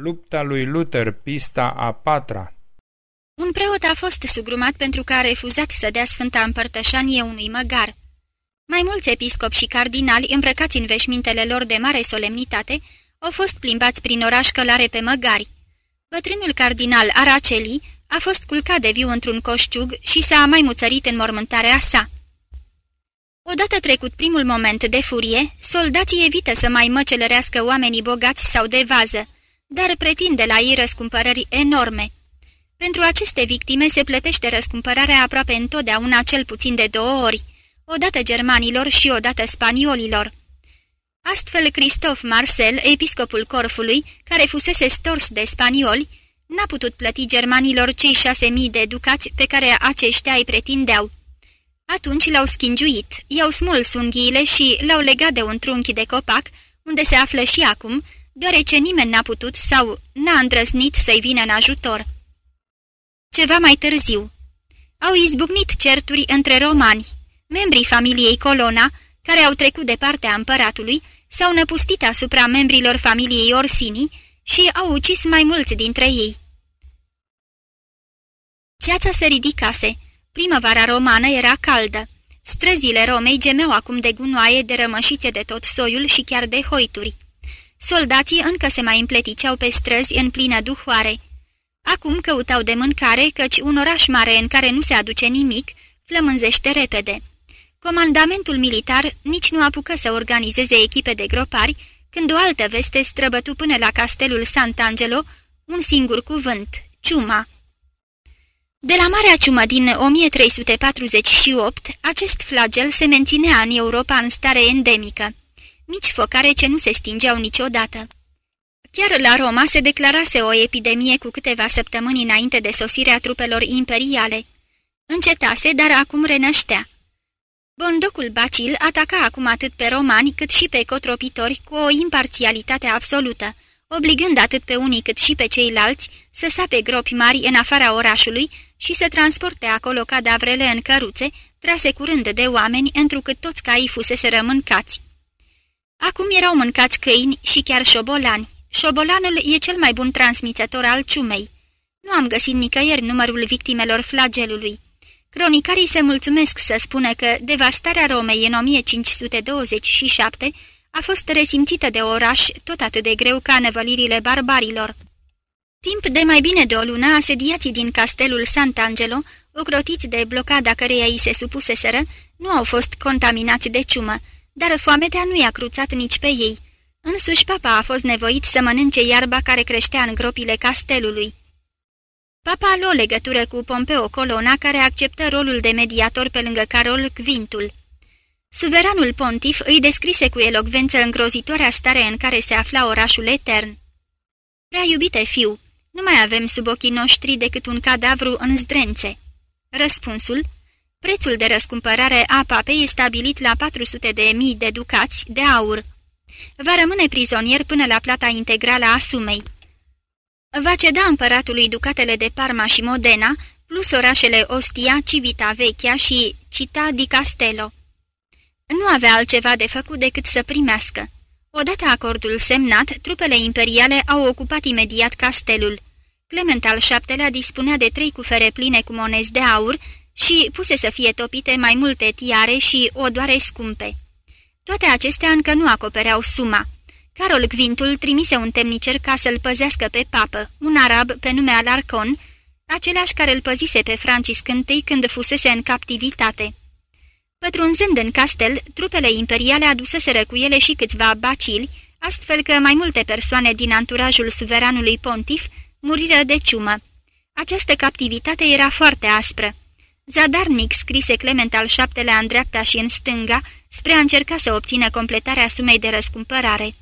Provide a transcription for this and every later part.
Lupta lui Luther, pista a patra Un preot a fost sugrumat pentru că a refuzat să dea sfânta împărtășanie unui măgar. Mai mulți episcopi și cardinali, îmbrăcați în veșmintele lor de mare solemnitate, au fost plimbați prin oraș călare pe măgari. Bătrânul cardinal Araceli a fost culcat de viu într-un coșciug și s-a mai muțărit în mormântarea sa. Odată trecut primul moment de furie, soldații evită să mai măcelărească oamenii bogați sau de vază, dar pretinde la ei răscumpărări enorme. Pentru aceste victime se plătește răscumpărarea aproape întotdeauna cel puțin de două ori, odată germanilor și odată spaniolilor. Astfel, Cristof Marcel, episcopul Corfului, care fusese stors de spanioli, n-a putut plăti germanilor cei șase mii de ducați pe care aceștia îi pretindeau. Atunci l-au schingiuit, i-au smuls unghiile și l-au legat de un trunchi de copac, unde se află și acum, deoarece nimeni n-a putut sau n-a îndrăznit să-i vină în ajutor. Ceva mai târziu, au izbucnit certuri între romani. Membrii familiei Colona, care au trecut de partea împăratului, s-au năpustit asupra membrilor familiei Orsini și au ucis mai mulți dintre ei. Ceața se ridicase. Primăvara romană era caldă. Străzile Romei gemeau acum de gunoaie, de rămășițe de tot soiul și chiar de hoituri. Soldații încă se mai împleticeau pe străzi în plină duhoare. Acum căutau de mâncare, căci un oraș mare în care nu se aduce nimic, flămânzește repede. Comandamentul militar nici nu apucă să organizeze echipe de gropari, când o altă veste străbătu până la castelul Sant'Angelo un singur cuvânt, ciuma. De la Marea Ciumă din 1348, acest flagel se menținea în Europa în stare endemică. Mici focare ce nu se stingeau niciodată. Chiar la Roma se declarase o epidemie cu câteva săptămâni înainte de sosirea trupelor imperiale. Încetase, dar acum renăștea. Bondocul Bacil ataca acum atât pe romani cât și pe cotropitori cu o imparțialitate absolută, obligând atât pe unii cât și pe ceilalți să sape gropi mari în afara orașului și să transporte acolo cadavrele în căruțe, trase curând de oameni, întrucât toți caii fusese rămâncați. Acum erau mâncați câini și chiar șobolani. Șobolanul e cel mai bun transmițător al ciumei. Nu am găsit nicăieri numărul victimelor flagelului. Cronicarii se mulțumesc să spună că devastarea Romei în 1527 a fost resimțită de oraș tot atât de greu ca nevălirile barbarilor. Timp de mai bine de o lună, asediații din castelul Sant'Angelo, ocrotiți de blocada căreia îi se supuseseră, nu au fost contaminați de ciumă, dar foametea nu i-a cruțat nici pe ei. Însuși papa a fost nevoit să mănânce iarba care creștea în gropile castelului. Papa a luat legătură cu Pompeo Colona, care acceptă rolul de mediator pe lângă Carol Quintul. Suveranul pontif îi descrise cu elocvență îngrozitoarea stare în care se afla orașul etern. Prea iubite fiu, nu mai avem sub ochii noștri decât un cadavru în zdrențe. Răspunsul Prețul de răscumpărare a papei e stabilit la 400 de mii de ducați de aur. Va rămâne prizonier până la plata integrală a sumei. Va ceda împăratului ducatele de Parma și Modena, plus orașele Ostia, Civita Vechia și Cita di Castello. Nu avea altceva de făcut decât să primească. Odată acordul semnat, trupele imperiale au ocupat imediat castelul. Clement al VII-lea dispunea de trei cufere pline cu monezi de aur și puse să fie topite mai multe tiare și odoare scumpe. Toate acestea încă nu acopereau suma. Carol Gvintul trimise un temnicer ca să-l păzească pe papă, un arab pe nume Alarcon, același care îl păzise pe Francis I când fusese în captivitate. Pătrunzând în castel, trupele imperiale aduseseră cu ele și câțiva bacili, astfel că mai multe persoane din anturajul suveranului pontif muriră de ciumă. Această captivitate era foarte aspră. Zadarnic scrise Clement al VII-lea în dreapta și în stânga, spre a încerca să obțină completarea sumei de răscumpărare.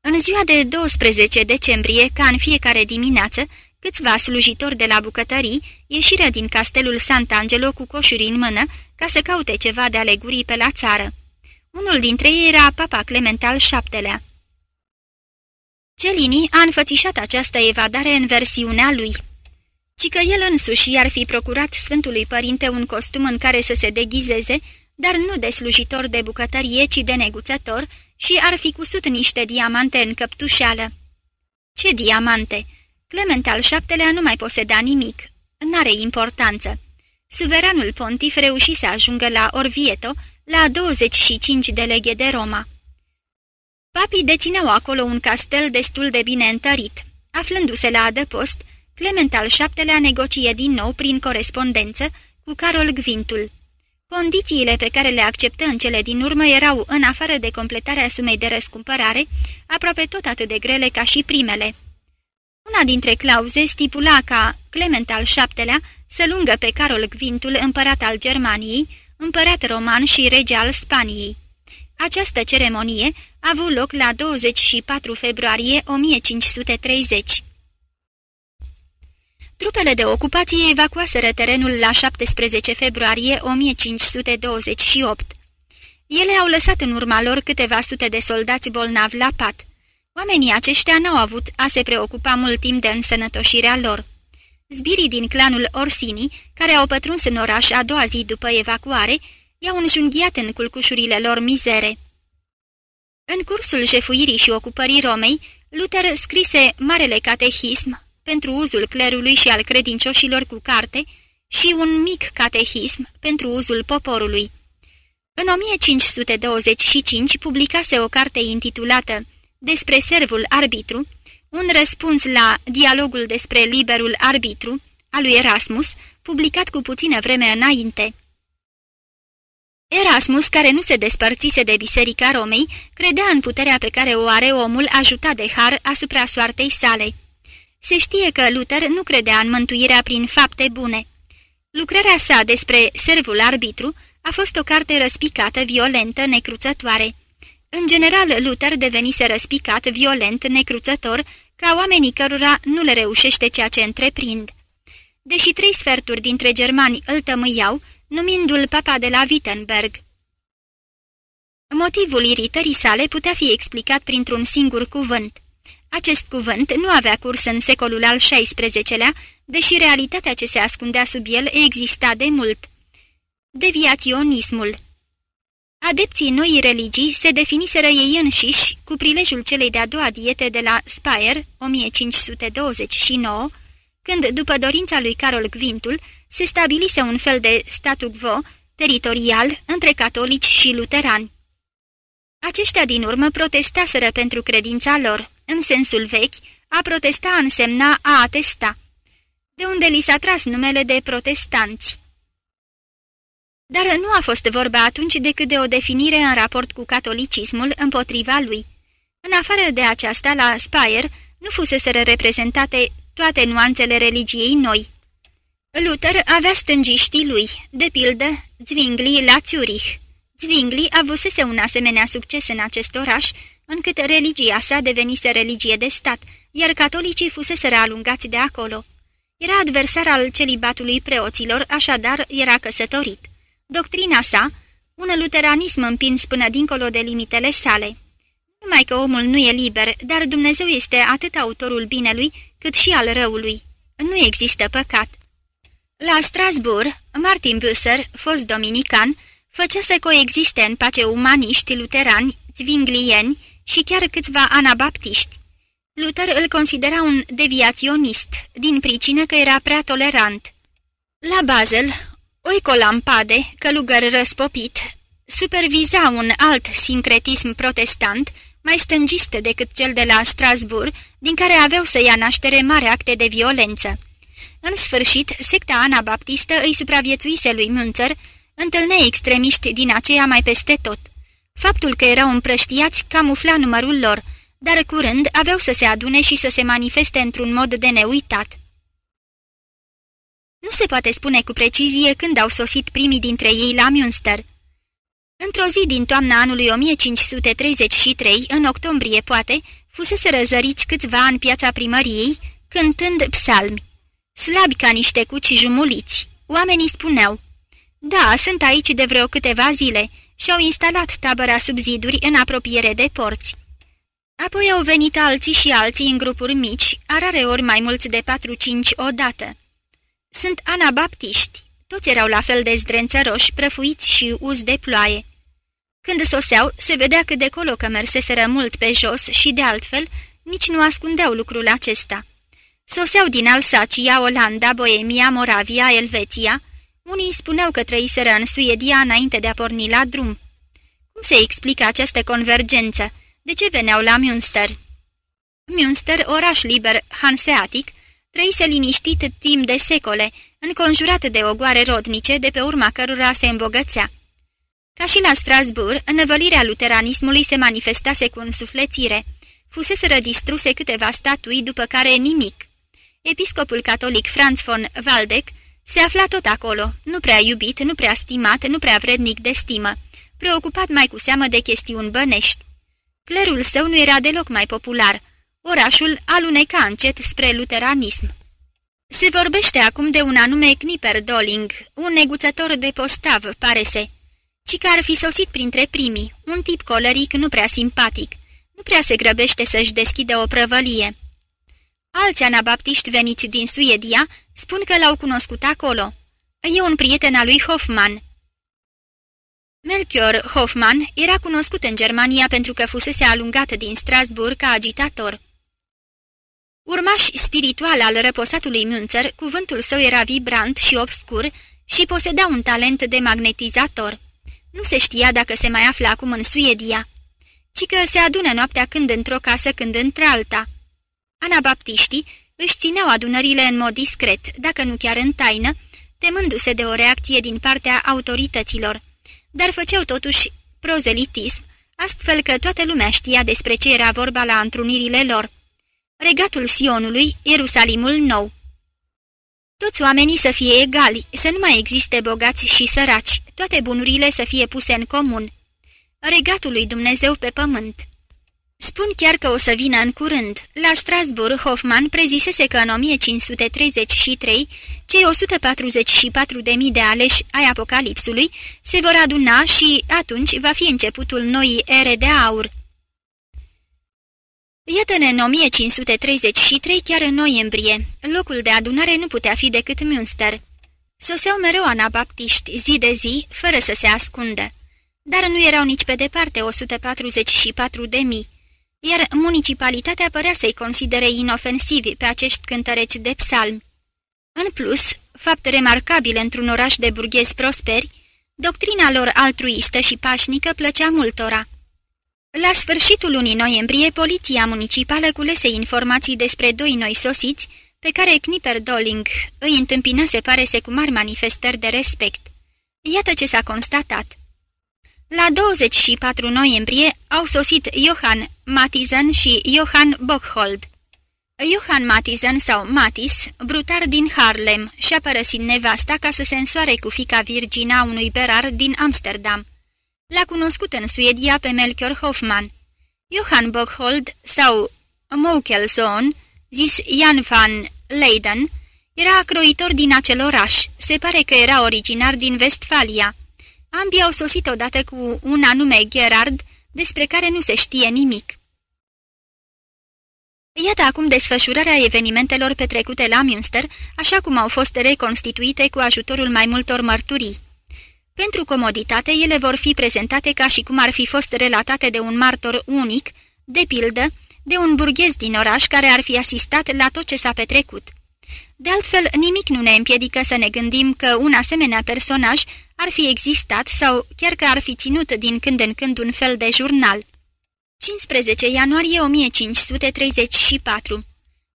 În ziua de 12 decembrie, ca în fiecare dimineață, câțiva slujitori de la bucătării ieșiră din castelul Sant'Angelo cu coșuri în mână ca să caute ceva de alegurii pe la țară. Unul dintre ei era papa Clement al VII-lea. Celini a înfățișat această evadare în versiunea lui ci că el însuși i-ar fi procurat Sfântului Părinte un costum în care să se deghizeze, dar nu de slujitor de bucătărie, ci de neguțător, și ar fi cusut niște diamante în căptușeală. Ce diamante! Clement al VII-lea nu mai poseda nimic. N-are importanță. Suveranul pontif reuși să ajungă la Orvieto, la 25 de leghe de Roma. Papii dețineau acolo un castel destul de bine întărit. Aflându-se la adăpost, Clement al VII-lea negocie din nou prin corespondență cu Carol Gvintul. Condițiile pe care le acceptă în cele din urmă erau, în afară de completarea sumei de răscumpărare, aproape tot atât de grele ca și primele. Una dintre clauze stipula ca Clement al VII-lea să lungă pe Carol Gvintul, împărat al Germaniei, împărat roman și rege al Spaniei. Această ceremonie a avut loc la 24 februarie 1530. Trupele de ocupație evacuaseră terenul la 17 februarie 1528. Ele au lăsat în urma lor câteva sute de soldați bolnavi la pat. Oamenii aceștia n-au avut a se preocupa mult timp de însănătoșirea lor. Zbirii din clanul Orsini, care au pătruns în oraș a doua zi după evacuare, i-au înjunghiat în culcușurile lor mizere. În cursul jefuirii și ocupării Romei, Luther scrise Marele Catehism pentru uzul clerului și al credincioșilor cu carte și un mic catehism pentru uzul poporului. În 1525 publicase o carte intitulată Despre servul arbitru, un răspuns la dialogul despre liberul arbitru al lui Erasmus, publicat cu puțină vreme înainte. Erasmus, care nu se despărțise de Biserica Romei, credea în puterea pe care o are omul ajutat de har asupra soartei sale. Se știe că Luther nu credea în mântuirea prin fapte bune. Lucrarea sa despre servul arbitru a fost o carte răspicată, violentă, necruțătoare. În general, Luther devenise răspicat, violent, necruțător, ca oamenii cărora nu le reușește ceea ce întreprind. Deși trei sferturi dintre germani îl tămâiau, numindu-l papa de la Wittenberg. Motivul iritării sale putea fi explicat printr-un singur cuvânt. Acest cuvânt nu avea curs în secolul al XVI-lea, deși realitatea ce se ascundea sub el exista de mult. Deviaționismul Adepții noii religii se definiseră ei înșiși cu prilejul celei de-a doua diete de la Speyer, 1529, când, după dorința lui Carol Gvintul, se stabilise un fel de statu quo teritorial între catolici și luterani. Aceștia din urmă protestaseră pentru credința lor. În sensul vechi, a protesta însemna a atesta, de unde li s-a tras numele de protestanți. Dar nu a fost vorba atunci decât de o definire în raport cu catolicismul împotriva lui. În afară de aceasta, la Speyer nu fuseseră reprezentate toate nuanțele religiei noi. Luther avea stângiștii lui, de pildă Zwingli la Zurich. Zwingli avusese un asemenea succes în acest oraș, încât religia sa devenise religie de stat, iar catolicii fusese alungați de acolo. Era adversar al celibatului preoților, așadar era căsătorit. Doctrina sa, un luteranism împins până dincolo de limitele sale. Numai că omul nu e liber, dar Dumnezeu este atât autorul binelui, cât și al răului. Nu există păcat. La Strasbourg, Martin Busser, fost dominican, făcea să coexiste în pace umaniști, luterani, zwinglieni și chiar câțiva anabaptiști. Luther îl considera un deviaționist, din pricină că era prea tolerant. La Basel, Oico Lampade, călugăr răspopit, superviza un alt sincretism protestant, mai stângist decât cel de la Strasbourg, din care aveau să ia naștere mari acte de violență. În sfârșit, secta anabaptistă îi supraviețuise lui Münzer, întâlnea extremiști din aceea mai peste tot. Faptul că erau împrăștiați camufla numărul lor, dar curând aveau să se adune și să se manifeste într-un mod de neuitat. Nu se poate spune cu precizie când au sosit primii dintre ei la Münster. Într-o zi din toamna anului 1533, în octombrie poate, fusese răzăriți câțiva în piața primăriei, cântând psalmi. Slabi ca niște cuci jumuliți. Oamenii spuneau, Da, sunt aici de vreo câteva zile și-au instalat tabăra sub ziduri în apropiere de porți. Apoi au venit alții și alții în grupuri mici, arare ori mai mulți de patru-cinci odată. Sunt anabaptiști, toți erau la fel de zdrențăroși, prăfuiți și uz de ploaie. Când soseau, se vedea cât de colo că merseseră mult pe jos și, de altfel, nici nu ascundeau lucrul acesta. Soseau din Alsacia, Olanda, Boemia, Moravia, Elveția. Unii spuneau că trăiseră în Suedia înainte de a porni la drum. Cum se explică această convergență? De ce veneau la Münster? Münster, oraș liber hanseatic, trăise liniștit timp de secole, înconjurat de ogoare rodnice, de pe urma cărora se îmbogățea. Ca și la Strasbourg, înăvălirea luteranismului se manifestase cu însuflețire. Fuseseră distruse câteva statui, după care nimic. Episcopul catolic Franz von Waldeck se afla tot acolo, nu prea iubit, nu prea stimat, nu prea vrednic de stimă, preocupat mai cu seamă de chestiuni bănești. Clerul său nu era deloc mai popular. Orașul aluneca încet spre luteranism. Se vorbește acum de un anume Knipper Dolling, un neguțător de postav, pare se, ci că ar fi sosit printre primii, un tip coleric nu prea simpatic, nu prea se grăbește să-și deschide o prăvălie. Alți anabaptiști veniți din Suedia spun că l-au cunoscut acolo. E un prieten al lui Hoffman. Melchior Hoffman era cunoscut în Germania pentru că fusese alungat din Strasburg ca agitator. Urmaș spiritual al răposatului Münzer, cuvântul său era vibrant și obscur și poseda un talent de magnetizator. Nu se știa dacă se mai află acum în Suedia, ci că se adună noaptea când într-o casă, când într-alta. Anabaptiștii își țineau adunările în mod discret, dacă nu chiar în taină, temându-se de o reacție din partea autorităților, dar făceau totuși prozelitism, astfel că toată lumea știa despre ce era vorba la întrunirile lor. Regatul Sionului, Ierusalimul nou. Toți oamenii să fie egali, să nu mai existe bogați și săraci, toate bunurile să fie puse în comun. Regatul lui Dumnezeu pe pământ. Spun chiar că o să vină în curând. La Strasbourg, Hoffman prezisese că în 1533 cei 144.000 de aleși ai Apocalipsului se vor aduna și atunci va fi începutul noii ere de aur. Iată-ne în 1533, chiar în noiembrie. Locul de adunare nu putea fi decât Münster. Soseau mereu anabaptiști, zi de zi, fără să se ascundă. Dar nu erau nici pe departe 144 de mii iar municipalitatea părea să-i considere inofensivi pe acești cântăreți de psalmi. În plus, fapt remarcabil într-un oraș de burghezi prosperi, doctrina lor altruistă și pașnică plăcea multora. La sfârșitul lunii noiembrie, poliția municipală culese informații despre doi noi sosiți, pe care Knipper Dolling îi întâmpină se pare se cu mari manifestări de respect. Iată ce s-a constatat. La 24 noiembrie au sosit Johann Matisen și Johann Bockhold. Johann Matisen sau Matis, brutar din Harlem, și-a părăsit nevasta ca să se însoare cu fica Virgina unui berar din Amsterdam. L-a cunoscut în Suedia pe Melchior Hoffman. Johann Bockhold sau Moukelson, zis Jan van Leyden, era croitor din acel oraș. Se pare că era originar din Westfalia. Ambii au sosit odată cu un anume Gerard, despre care nu se știe nimic. Iată acum desfășurarea evenimentelor petrecute la Münster, așa cum au fost reconstituite cu ajutorul mai multor mărturii. Pentru comoditate, ele vor fi prezentate ca și cum ar fi fost relatate de un martor unic, de pildă, de un burghez din oraș care ar fi asistat la tot ce s-a petrecut. De altfel, nimic nu ne împiedică să ne gândim că un asemenea personaj ar fi existat sau chiar că ar fi ținut din când în când un fel de jurnal. 15 ianuarie 1534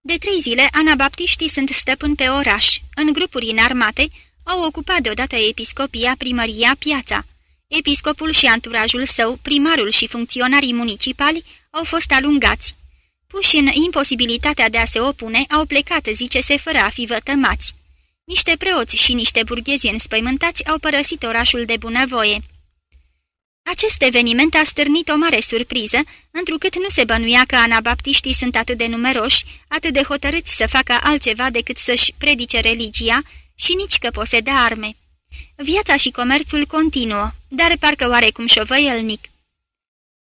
De trei zile, anabaptiștii sunt stăpâni pe oraș. În grupuri înarmate au ocupat deodată episcopia, primăria, piața. Episcopul și anturajul său, primarul și funcționarii municipali au fost alungați. Puși în imposibilitatea de a se opune, au plecat, zice-se, fără a fi vătămați. Niște preoți și niște burghezi înspăimântați au părăsit orașul de bunăvoie. Acest eveniment a stârnit o mare surpriză, întrucât nu se bănuia că anabaptiștii sunt atât de numeroși, atât de hotărâți să facă altceva decât să-și predice religia și nici că posedă arme. Viața și comerțul continuă, dar parcă oarecum șovăielnic.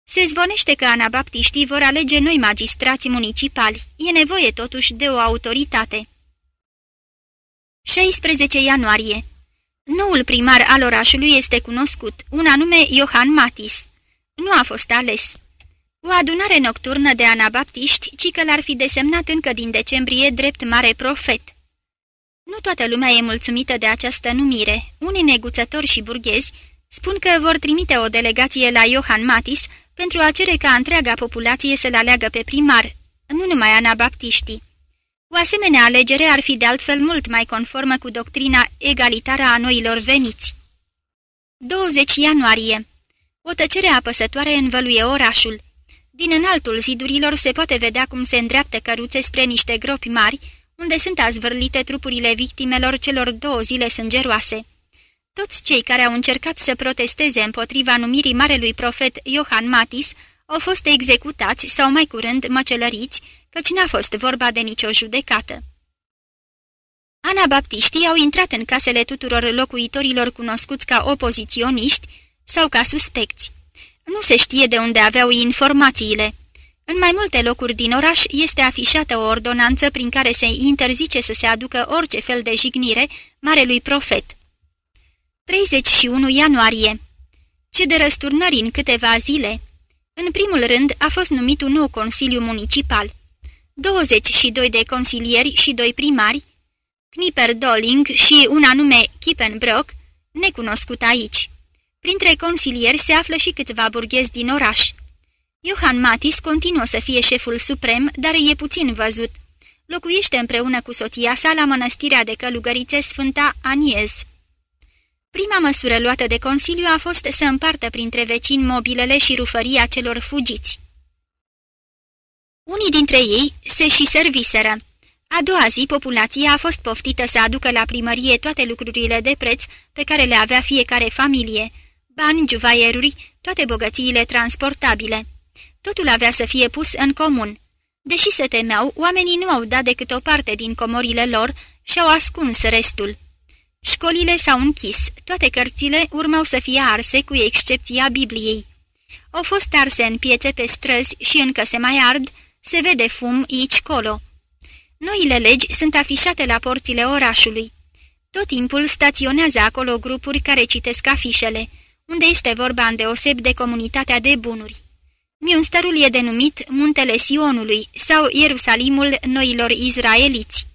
Se zvonește că anabaptiștii vor alege noi magistrați municipali. E nevoie totuși de o autoritate. 16 ianuarie Noul primar al orașului este cunoscut, un anume Johann Matis. Nu a fost ales. O adunare nocturnă de anabaptiști, ci că l-ar fi desemnat încă din decembrie drept mare profet. Nu toată lumea e mulțumită de această numire. Unii neguțători și burghezi spun că vor trimite o delegație la Johann Matis pentru a cere ca întreaga populație să-l aleagă pe primar, nu numai anabaptiștii. O asemenea alegere ar fi de altfel mult mai conformă cu doctrina egalitară a noilor veniți. 20 ianuarie O tăcere apăsătoare învăluie orașul. Din înaltul zidurilor se poate vedea cum se îndreaptă căruțe spre niște gropi mari, unde sunt azvârlite trupurile victimelor celor două zile sângeroase. Toți cei care au încercat să protesteze împotriva numirii marelui profet Iohan Matis au fost executați sau mai curând măcelăriți, căci n-a fost vorba de nicio judecată. Anabaptiștii au intrat în casele tuturor locuitorilor cunoscuți ca opoziționiști sau ca suspecți. Nu se știe de unde aveau informațiile. În mai multe locuri din oraș este afișată o ordonanță prin care se interzice să se aducă orice fel de jignire marelui profet. 31 ianuarie Ce de răsturnări în câteva zile! În primul rând a fost numit un nou consiliu municipal. 22 de consilieri și doi primari, Knipper Dolling și un anume Kippenbrock, necunoscut aici. Printre consilieri se află și câțiva burghezi din oraș. Johann Matis continuă să fie șeful suprem, dar e puțin văzut. Locuiește împreună cu soția sa la mănăstirea de călugărițe Sfânta Aniez. Prima măsură luată de Consiliu a fost să împartă printre vecini mobilele și rufăria celor fugiți. Unii dintre ei se și serviseră. A doua zi, populația a fost poftită să aducă la primărie toate lucrurile de preț pe care le avea fiecare familie, bani, juvaieruri, toate bogățiile transportabile. Totul avea să fie pus în comun. Deși se temeau, oamenii nu au dat decât o parte din comorile lor și au ascuns restul. Școlile s-au închis, toate cărțile urmau să fie arse, cu excepția Bibliei. Au fost arse în piețe pe străzi și încă se mai ard, se vede fum aici-colo. Noile legi sunt afișate la porțile orașului. Tot timpul staționează acolo grupuri care citesc afișele, unde este vorba îndeoseb de comunitatea de bunuri. Münsterul e denumit Muntele Sionului sau Ierusalimul noilor izraeliți.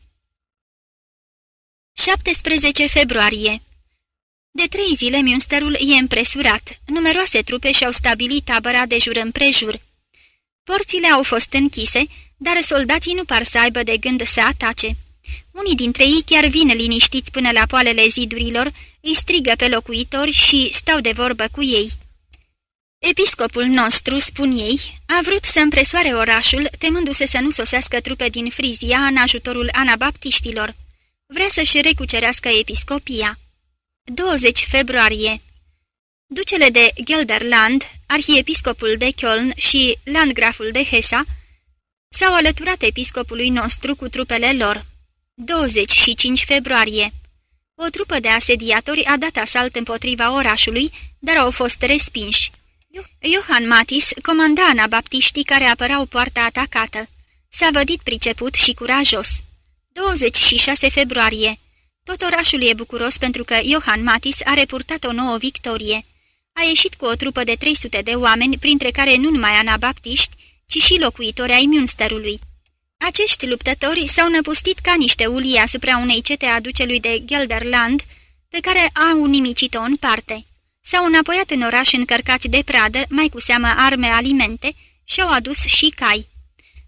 17 februarie De trei zile Münsterul e împresurat. Numeroase trupe și-au stabilit tabăra de jur împrejur. Porțile au fost închise, dar soldații nu par să aibă de gând să atace. Unii dintre ei chiar vin liniștiți până la poalele zidurilor, îi strigă pe locuitori și stau de vorbă cu ei. Episcopul nostru, spun ei, a vrut să împresoare orașul, temându-se să nu sosească trupe din Frizia în ajutorul anabaptiștilor. Vrea să-și recucerească episcopia. 20 februarie Ducele de Gelderland, arhiepiscopul de Köln și landgraful de Hesa s-au alăturat episcopului nostru cu trupele lor. 25 februarie O trupă de asediatori a dat asalt împotriva orașului, dar au fost respinși. Johann Matis comanda anabaptiștii care apărau poarta atacată. S-a vădit priceput și curajos. 26 februarie. Tot orașul e bucuros pentru că Johann Matis a repurtat o nouă victorie. A ieșit cu o trupă de 300 de oameni, printre care nu numai anabaptiști, ci și locuitori ai Münsterului. Acești luptători s-au năpustit ca niște ulii asupra unei cete a ducelui de Gelderland, pe care au nimicit-o în parte. S-au înapoiat în oraș încărcați de pradă, mai cu seamă arme alimente, și au adus și cai.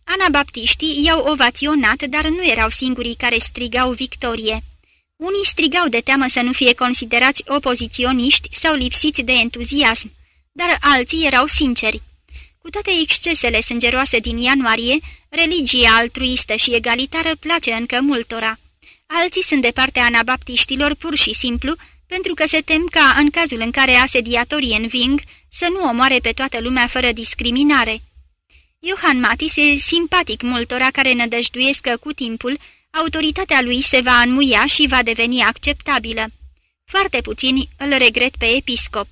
Anabaptiștii i-au ovaționat, dar nu erau singurii care strigau victorie. Unii strigau de teamă să nu fie considerați opoziționiști sau lipsiți de entuziasm, dar alții erau sinceri. Cu toate excesele sângeroase din ianuarie, religia altruistă și egalitară place încă multora. Alții sunt de partea anabaptiștilor pur și simplu, pentru că se tem ca, în cazul în care asediatorii înving, să nu omoare pe toată lumea fără discriminare. Johann Matis e simpatic multora care nădăjduiesc că cu timpul autoritatea lui se va înmuia și va deveni acceptabilă. Foarte puțini îl regret pe episcop.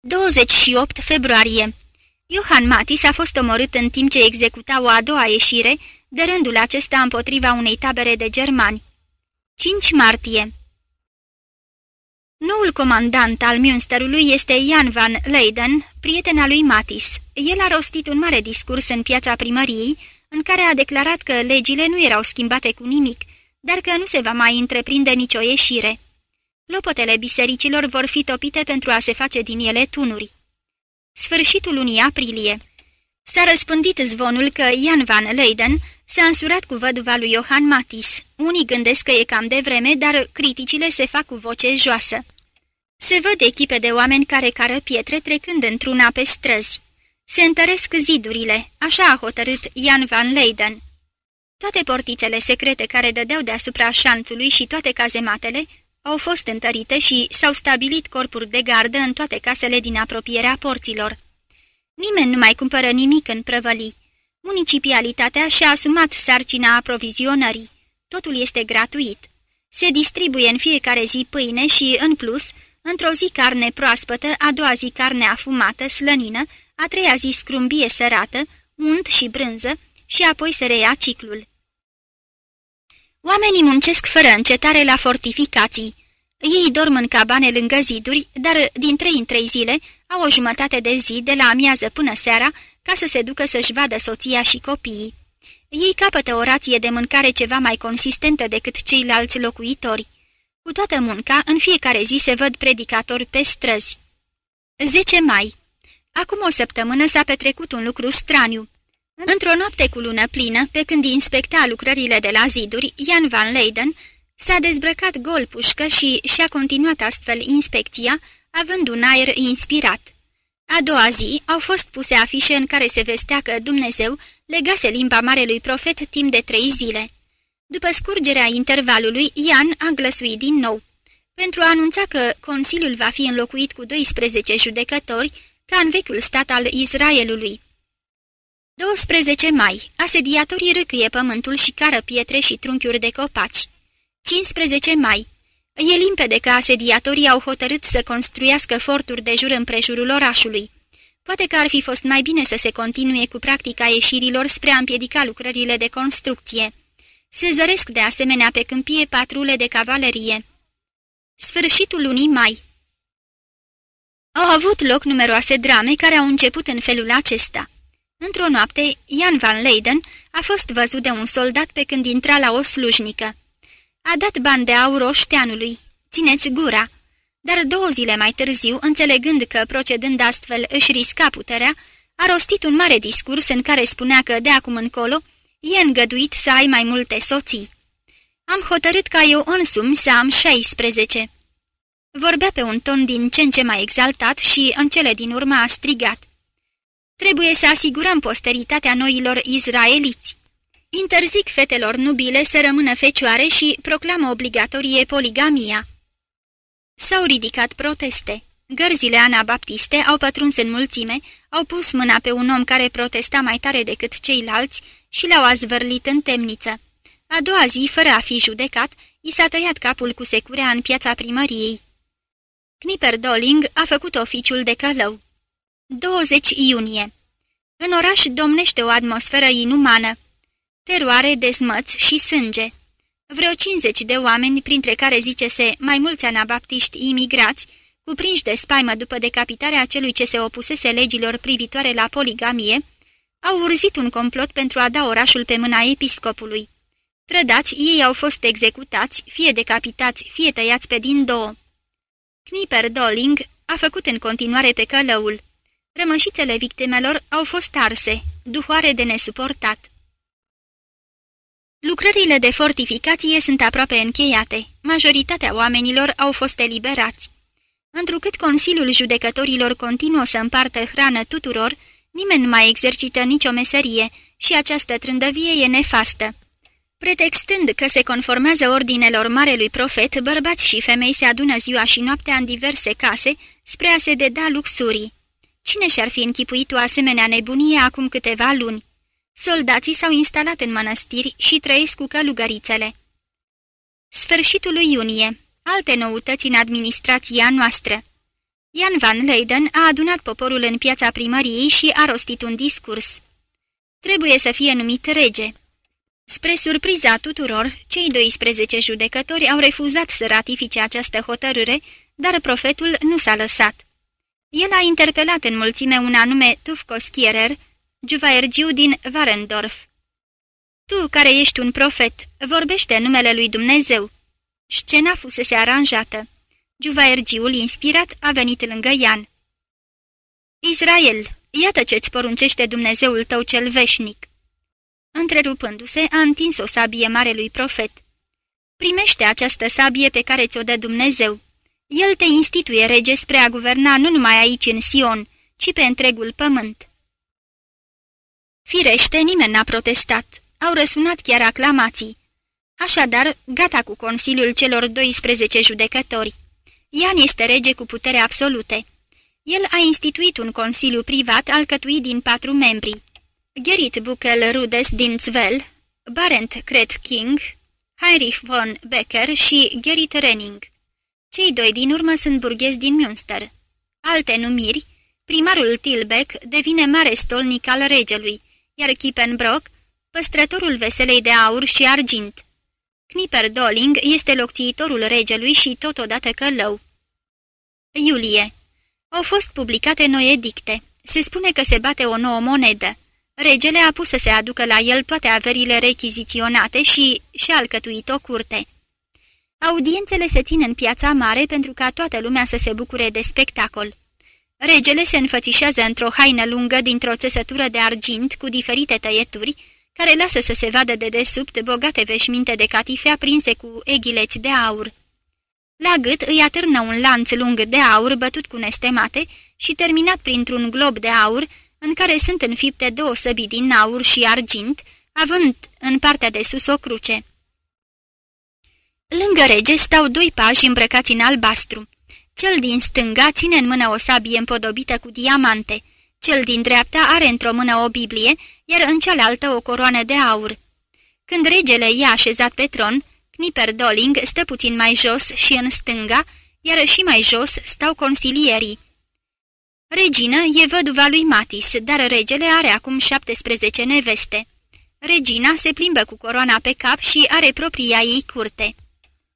28 februarie Johann Matis a fost omorât în timp ce executa o a doua ieșire, de rândul acesta împotriva unei tabere de germani. 5 martie Noul comandant al Münsterului este Jan van Leyden, prieten al lui Matis. El a rostit un mare discurs în piața primăriei, în care a declarat că legile nu erau schimbate cu nimic, dar că nu se va mai întreprinde nicio ieșire. Lopotele bisericilor vor fi topite pentru a se face din ele tunuri. Sfârșitul lunii aprilie S-a răspândit zvonul că Jan van Leyden s-a însurat cu văduva lui Johann Matis. Unii gândesc că e cam de vreme, dar criticile se fac cu voce joasă. Se văd echipe de oameni care cară pietre trecând într-una pe străzi. Se întăresc zidurile, așa a hotărât Jan van Leyden. Toate portițele secrete care dădeau deasupra șanțului și toate cazematele au fost întărite și s-au stabilit corpuri de gardă în toate casele din apropierea porților. Nimeni nu mai cumpără nimic în prăvălii. Municipalitatea și-a asumat sarcina aprovizionării. Totul este gratuit. Se distribuie în fiecare zi pâine și, în plus, într-o zi carne proaspătă, a doua zi carne afumată, slănină, a treia zi scrumbie sărată, unt și brânză și apoi se reia ciclul. Oamenii muncesc fără încetare la fortificații. Ei dorm în cabane lângă ziduri, dar din trei în trei zile au o jumătate de zi de la amiază până seara ca să se ducă să-și vadă soția și copiii. Ei capătă o rație de mâncare ceva mai consistentă decât ceilalți locuitori. Cu toată munca, în fiecare zi se văd predicatori pe străzi. 10 mai Acum o săptămână s-a petrecut un lucru straniu. Într-o noapte cu lună plină, pe când inspecta lucrările de la ziduri, Jan van Leyden s-a dezbrăcat gol pușcă și și-a continuat astfel inspecția, având un aer inspirat. A doua zi au fost puse afișe în care se vestea că Dumnezeu legase limba marelui profet timp de trei zile. După scurgerea intervalului, Ian a glăsuit din nou. Pentru a anunța că Consiliul va fi înlocuit cu 12 judecători, ca în vechiul stat al Israelului. 12 mai. Asediatorii râcâie pământul și cară pietre și trunchiuri de copaci. 15 mai. E limpede că asediatorii au hotărât să construiască forturi de jur împrejurul orașului. Poate că ar fi fost mai bine să se continue cu practica ieșirilor spre a împiedica lucrările de construcție. Se zăresc de asemenea pe câmpie patrule de cavalerie. Sfârșitul lunii mai Au avut loc numeroase drame care au început în felul acesta. Într-o noapte, Jan van Leyden a fost văzut de un soldat pe când intra la o slujnică. A dat bani de aur oșteanului. Țineți gura! Dar două zile mai târziu, înțelegând că, procedând astfel, își risca puterea, a rostit un mare discurs în care spunea că, de acum încolo, e îngăduit să ai mai multe soții. Am hotărât ca eu însumi să am 16. Vorbea pe un ton din ce în ce mai exaltat și, în cele din urmă, a strigat. Trebuie să asigurăm posteritatea noilor izraeliți. Interzic fetelor nubile să rămână fecioare și proclamă obligatorie poligamia. S-au ridicat proteste. Gărzile anabaptiste au pătruns în mulțime, au pus mâna pe un om care protesta mai tare decât ceilalți și l-au azvărlit în temniță. A doua zi, fără a fi judecat, i s-a tăiat capul cu securea în piața primăriei. Knipper Dolling a făcut oficiul de călău. 20 iunie În oraș domnește o atmosferă inumană. Teroare, dezmăți și sânge. Vreo 50 de oameni, printre care zice-se mai mulți anabaptiști imigrați, cuprinși de spaimă după decapitarea celui ce se opusese legilor privitoare la poligamie, au urzit un complot pentru a da orașul pe mâna episcopului. Trădați, ei au fost executați, fie decapitați, fie tăiați pe din două. Knipper Dolling a făcut în continuare pe călăul. Rămășițele victimelor au fost arse, duhoare de nesuportat. Lucrările de fortificație sunt aproape încheiate. Majoritatea oamenilor au fost eliberați. Întrucât Consiliul Judecătorilor continuă să împartă hrană tuturor, nimeni nu mai exercită nicio meserie și această trândăvie e nefastă. Pretextând că se conformează ordinelor Marelui Profet, bărbați și femei se adună ziua și noaptea în diverse case spre a se deda luxurii. Cine și-ar fi închipuit o asemenea nebunie acum câteva luni? Soldații s-au instalat în mănăstiri și trăiesc cu călugărițele. Sfârșitul lui iunie. Alte noutăți în administrația noastră. Jan van Leyden a adunat poporul în piața primăriei și a rostit un discurs. Trebuie să fie numit rege. Spre surpriza tuturor, cei 12 judecători au refuzat să ratifice această hotărâre, dar profetul nu s-a lăsat. El a interpelat în mulțime un anume Tufco Schierer, juvaergiu din Warendorf. Tu, care ești un profet, vorbește numele lui Dumnezeu. Scena fusese aranjată. Juvaergiul, inspirat, a venit lângă Ian. Israel, iată ce-ți poruncește Dumnezeul tău cel veșnic. Întrerupându-se, a întins o sabie marelui profet. Primește această sabie pe care ți-o dă Dumnezeu. El te instituie rege spre a guverna nu numai aici în Sion, ci pe întregul pământ. Firește, nimeni n-a protestat. Au răsunat chiar aclamații. Așadar, gata cu Consiliul celor 12 judecători. Ian este rege cu putere absolute. El a instituit un consiliu privat alcătuit din patru membri. Gerrit Buckel Rudes din Zvel, Barent Kret King, Heinrich von Becker și Gerrit Renning. Cei doi din urmă sunt burghezi din Münster. Alte numiri, primarul Tilbeck devine mare stolnic al regelui, iar Kippenbrock, păstrătorul veselei de aur și argint. Knipper Dolling este locțiitorul regelui și totodată călău. Iulie. Au fost publicate noi edicte. Se spune că se bate o nouă monedă. Regele a pus să se aducă la el toate averile rechiziționate și și-a alcătuit o curte. Audiențele se țin în piața mare pentru ca toată lumea să se bucure de spectacol. Regele se înfățișează într-o haină lungă dintr-o țesătură de argint cu diferite tăieturi, care lasă să se vadă de desubt bogate veșminte de catife aprinse cu eghileți de aur. La gât îi atârnă un lanț lung de aur bătut cu nestemate și terminat printr-un glob de aur, în care sunt înfipte două săbii din aur și argint, având în partea de sus o cruce. Lângă rege stau doi pași îmbrăcați în albastru. Cel din stânga ține în mână o sabie împodobită cu diamante. Cel din dreapta are într-o mână o Biblie, iar în cealaltă o coroană de aur. Când regele i-a așezat pe tron, Knipper Dolling stă puțin mai jos și în stânga, iar și mai jos stau consilierii. Regina e văduva lui Matis, dar regele are acum 17 neveste. Regina se plimbă cu coroana pe cap și are propria ei curte.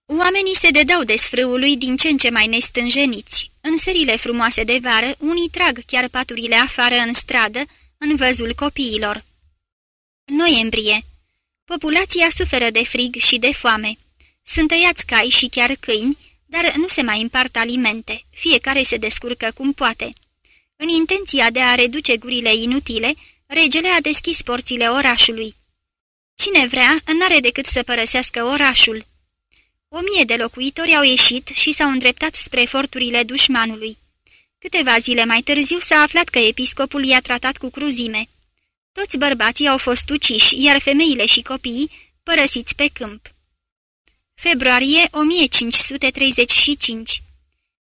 Oamenii se dedau desfrâului din ce în ce mai nestânjeniți. În serile frumoase de vară, unii trag chiar paturile afară în stradă, în văzul copiilor. Noiembrie. Populația suferă de frig și de foame. Sunt tăiați cai și chiar câini, dar nu se mai împart alimente. Fiecare se descurcă cum poate. În intenția de a reduce gurile inutile, regele a deschis porțile orașului. Cine vrea, n-are decât să părăsească orașul. O mie de locuitori au ieșit și s-au îndreptat spre eforturile dușmanului. Câteva zile mai târziu s-a aflat că episcopul i-a tratat cu cruzime. Toți bărbații au fost uciși, iar femeile și copiii părăsiți pe câmp. Februarie 1535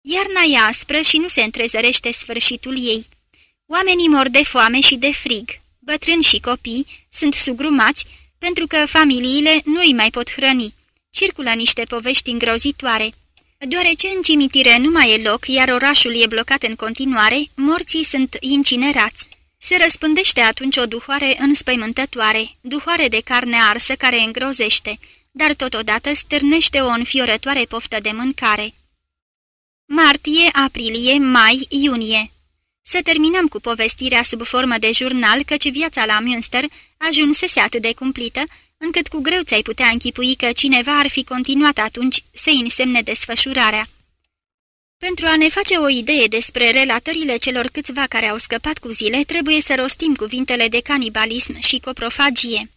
Iarna e aspră și nu se întrezărește sfârșitul ei. Oamenii mor de foame și de frig. Bătrâni și copii sunt sugrumați pentru că familiile nu îi mai pot hrăni. Circulă niște povești îngrozitoare. Deoarece în cimitire nu mai e loc, iar orașul e blocat în continuare, morții sunt incinerați. Se răspândește atunci o duhoare înspăimântătoare, duhoare de carne arsă care îngrozește, dar totodată stârnește o înfiorătoare poftă de mâncare. Martie, aprilie, mai, iunie Să terminăm cu povestirea sub formă de jurnal, căci viața la Münster ajunsese atât de cumplită, încât cu greu ți-ai putea închipui că cineva ar fi continuat atunci să-i însemne desfășurarea. Pentru a ne face o idee despre relatările celor câțiva care au scăpat cu zile, trebuie să rostim cuvintele de canibalism și coprofagie.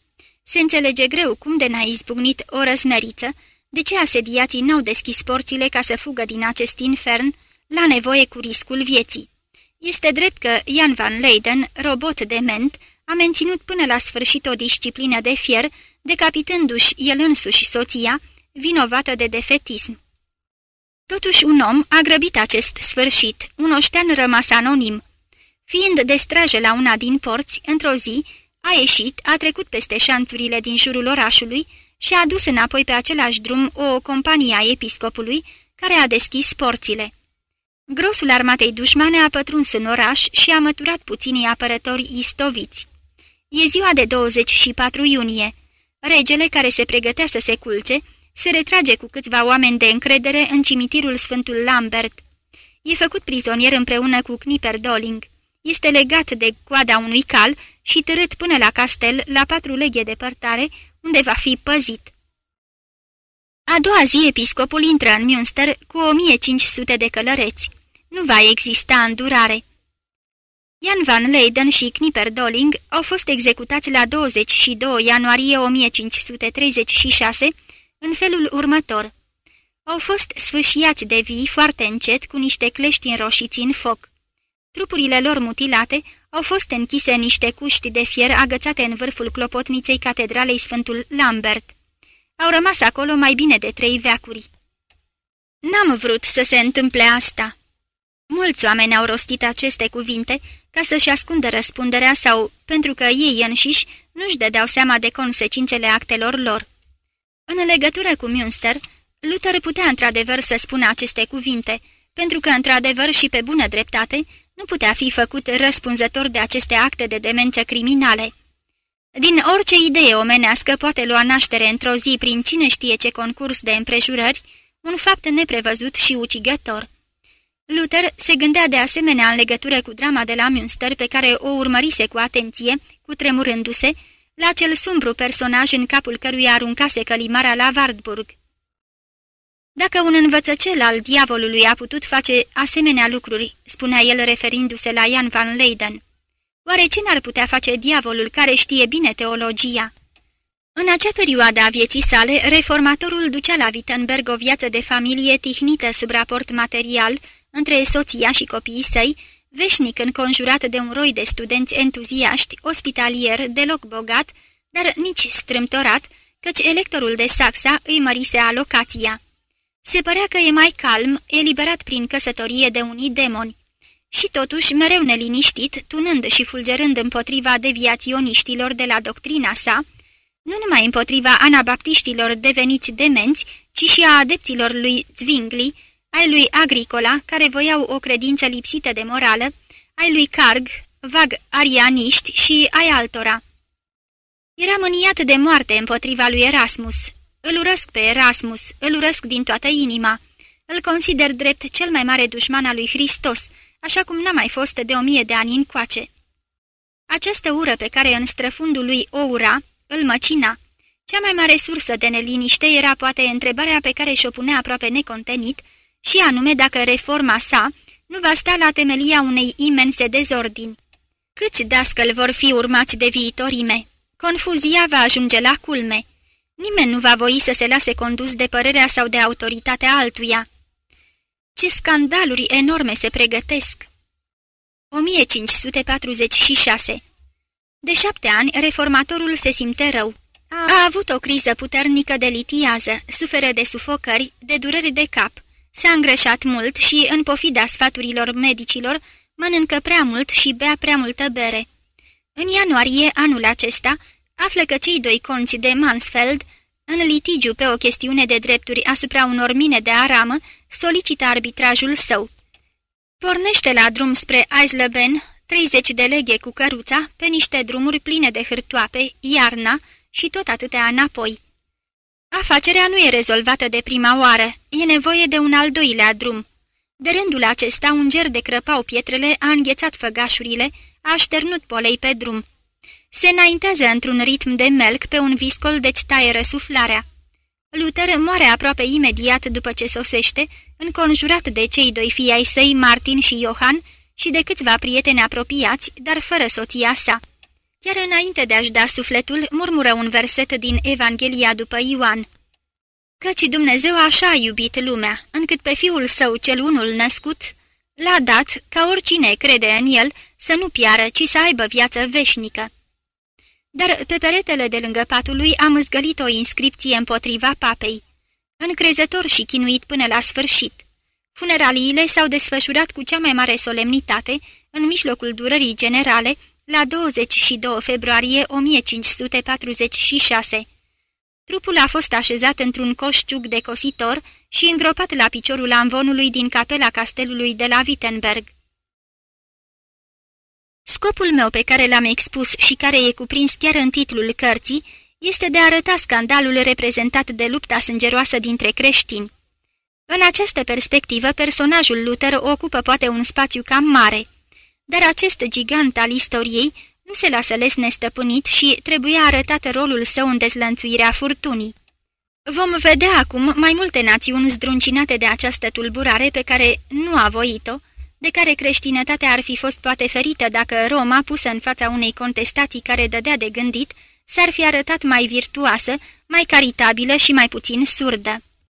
Se înțelege greu cum de n-a izbucnit o răsmeriță, de ce asediații n-au deschis porțile ca să fugă din acest infern, la nevoie cu riscul vieții. Este drept că Jan van Leyden, robot dement, a menținut până la sfârșit o disciplină de fier, decapitându-și el însuși soția, vinovată de defetism. Totuși un om a grăbit acest sfârșit, un oștean rămas anonim. Fiind de strajă la una din porți, într-o zi, a ieșit, a trecut peste șanțurile din jurul orașului și a dus înapoi pe același drum o companie a episcopului, care a deschis porțile. Grosul armatei dușmane a pătruns în oraș și a măturat puținii apărători istoviți. E ziua de 24 iunie. Regele, care se pregătea să se culce, se retrage cu câțiva oameni de încredere în cimitirul Sfântul Lambert. E făcut prizonier împreună cu Knipper Dolling. Este legat de coada unui cal și târât până la castel, la patru leghe departare, unde va fi păzit. A doua zi, episcopul intră în Münster cu 1500 de călăreți. Nu va exista îndurare. Jan van Leyden și Knipper Dolling au fost executați la 22 ianuarie 1536 în felul următor. Au fost sfâșiați de vii foarte încet cu niște clești înroșiți în foc. Trupurile lor mutilate au fost închise în niște cuști de fier agățate în vârful clopotniței catedralei Sfântul Lambert. Au rămas acolo mai bine de trei veacuri. N-am vrut să se întâmple asta. Mulți oameni au rostit aceste cuvinte ca să-și ascundă răspunderea sau pentru că ei înșiși nu-și dădeau seama de consecințele actelor lor. În legătură cu Münster, Luther putea într-adevăr să spună aceste cuvinte, pentru că într-adevăr și pe bună dreptate nu putea fi făcut răspunzător de aceste acte de demență criminale. Din orice idee omenească poate lua naștere într-o zi prin cine știe ce concurs de împrejurări, un fapt neprevăzut și ucigător. Luther se gândea de asemenea în legătură cu drama de la Münster pe care o urmărise cu atenție, cu tremurându-se, la cel sumbru personaj în capul căruia aruncase călimara la Wartburg. Dacă un învățăcel al diavolului a putut face asemenea lucruri, spunea el referindu-se la Jan van Leyden, oare ce n-ar putea face diavolul care știe bine teologia? În acea perioadă a vieții sale, reformatorul ducea la Wittenberg o viață de familie tihnită sub raport material între soția și copiii săi, veșnic înconjurat de un roi de studenți entuziaști, ospitalier, deloc bogat, dar nici strâmtorat, căci electorul de Saxa îi mărise alocația. Se părea că e mai calm, eliberat prin căsătorie de unii demoni. Și totuși, mereu neliniștit, tunând și fulgerând împotriva deviaționiștilor de la doctrina sa, nu numai împotriva anabaptiștilor deveniți demenți, ci și a adepților lui Zwingli, ai lui Agricola, care voiau o credință lipsită de morală, ai lui Carg, vag arianiști și ai altora. Era mâniat de moarte împotriva lui Erasmus. Îl urăsc pe Erasmus, îl urăsc din toată inima. Îl consider drept cel mai mare dușman al lui Hristos, așa cum n-a mai fost de o mie de ani încoace. Această ură pe care în străfundul lui o ura, îl măcina. Cea mai mare sursă de neliniște era poate întrebarea pe care și-o punea aproape necontenit, și anume dacă reforma sa nu va sta la temelia unei imense dezordini. Câți dascăl vor fi urmați de viitorii mei? Confuzia va ajunge la culme. Nimeni nu va voi să se lase condus de părerea sau de autoritatea altuia. Ce scandaluri enorme se pregătesc! 1546 De șapte ani, reformatorul se simte rău. A avut o criză puternică de litiază, suferă de sufocări, de dureri de cap S-a îngrășat mult și, în pofida sfaturilor medicilor, mănâncă prea mult și bea prea multă bere. În ianuarie anul acesta, află că cei doi conți de Mansfeld, în litigiu pe o chestiune de drepturi asupra unor mine de aramă, solicită arbitrajul său. Pornește la drum spre Eisleben, 30 de leghe cu căruța, pe niște drumuri pline de hârtoape, iarna și tot atâtea înapoi. Afacerea nu e rezolvată de prima oară, e nevoie de un al doilea drum. De rândul acesta, un ger de crăpau pietrele a înghețat făgașurile, a așternut polei pe drum. Se înaintează într-un ritm de melc pe un viscol de-ți taie răsuflarea. Luther moare aproape imediat după ce sosește, înconjurat de cei doi fii ai săi, Martin și Johan, și de câțiva prieteni apropiați, dar fără soția sa. Chiar înainte de a-și da sufletul, murmură un verset din Evanghelia după Ioan. Căci Dumnezeu așa a iubit lumea, încât pe Fiul Său cel unul născut l-a dat ca oricine crede în El să nu piară, ci să aibă viață veșnică. Dar pe peretele de lângă patul lui am zgălit o inscripție împotriva papei. Încrezător și chinuit până la sfârșit. Funeraliile s-au desfășurat cu cea mai mare solemnitate, în mijlocul durării generale, la 22 februarie 1546. Trupul a fost așezat într-un coșciuc de cositor și îngropat la piciorul amvonului din capela castelului de la Wittenberg. Scopul meu pe care l-am expus și care e cuprins chiar în titlul cărții este de a arăta scandalul reprezentat de lupta sângeroasă dintre creștini. În această perspectivă, personajul Luther ocupă poate un spațiu cam mare, dar acest gigant al istoriei nu se lasă les nestăpânit și trebuia arătat rolul său în dezlănțuirea furtunii. Vom vedea acum mai multe națiuni zdruncinate de această tulburare pe care nu a voit-o, de care creștinătatea ar fi fost poate ferită dacă Roma, pusă în fața unei contestații care dădea de gândit, s-ar fi arătat mai virtuoasă, mai caritabilă și mai puțin surdă.